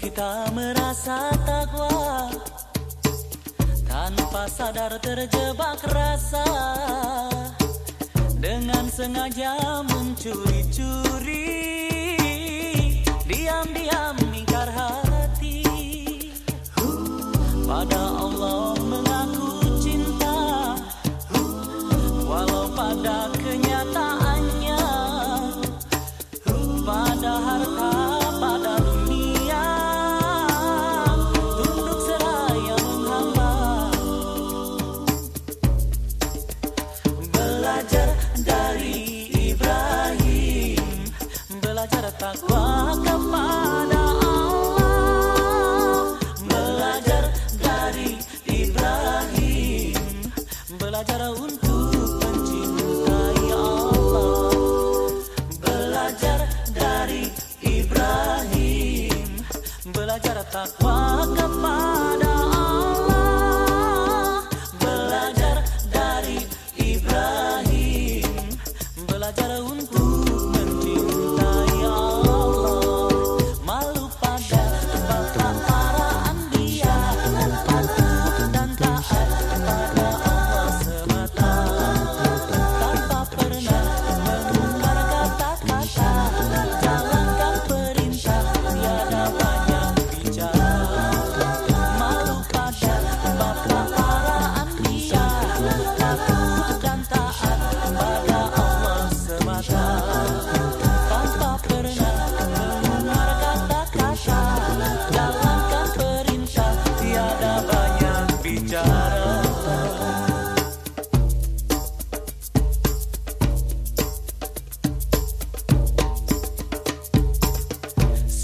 kita merasa takwa Tanpa sadar terjebak rasa. Dengan sengaja mencuri-curi Diam-diam ingkar hati Belajar untuk mencintai Allah. Belajar dari Ibrahim. Belajar takwa kepada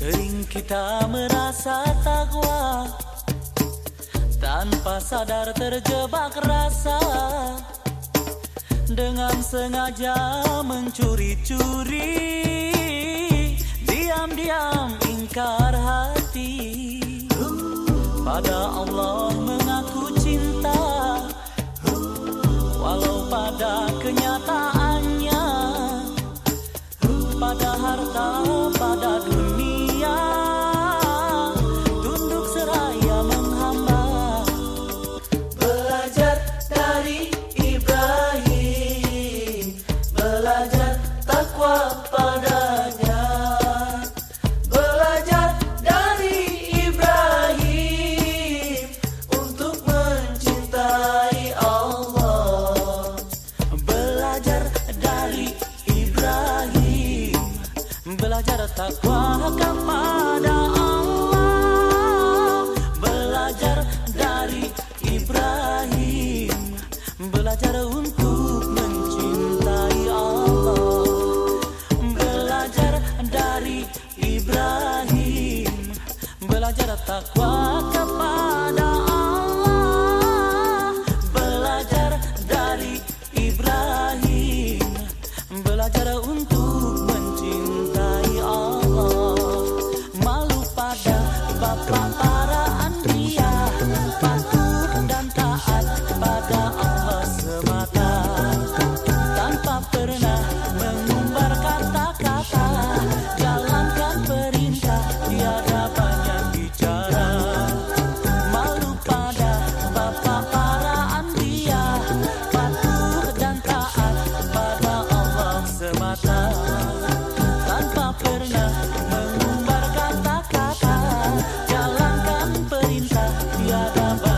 Sering kita merasa takwa Tanpa sadar terjebak rasa. Dengan sengaja mencuri-curi Diam-diam ingkar hati. Pada Allah mengaku cinta Walau pada kenyataannya Belajar takwa kepada Allah. Belajar dari Ibrahim. Belajar untuk mencintai Allah. Belajar dari Ibrahim. Belajar takwa tanpa pernah mengumbar kata-kata. Jalankan perintah tiada batas